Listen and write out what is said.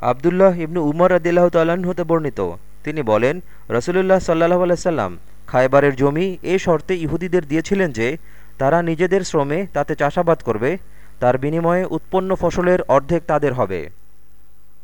আবদুল্লাহ ইবনু উমর আদিল্লাহ তাল্লাহ্ন হতে বর্ণিত। তিনি বলেন, রসুলুল্লাহ সাল্লাহ আলাইসাল্লাম খায়বারের জমি এ শর্তে ইহুদিদের দিয়েছিলেন যে, তারা নিজেদের শ্রমে তাতে চাষাবাদ করবে, তার বিনিময়ে উৎপন্ন ফসলের অর্ধেক তাদের হবে।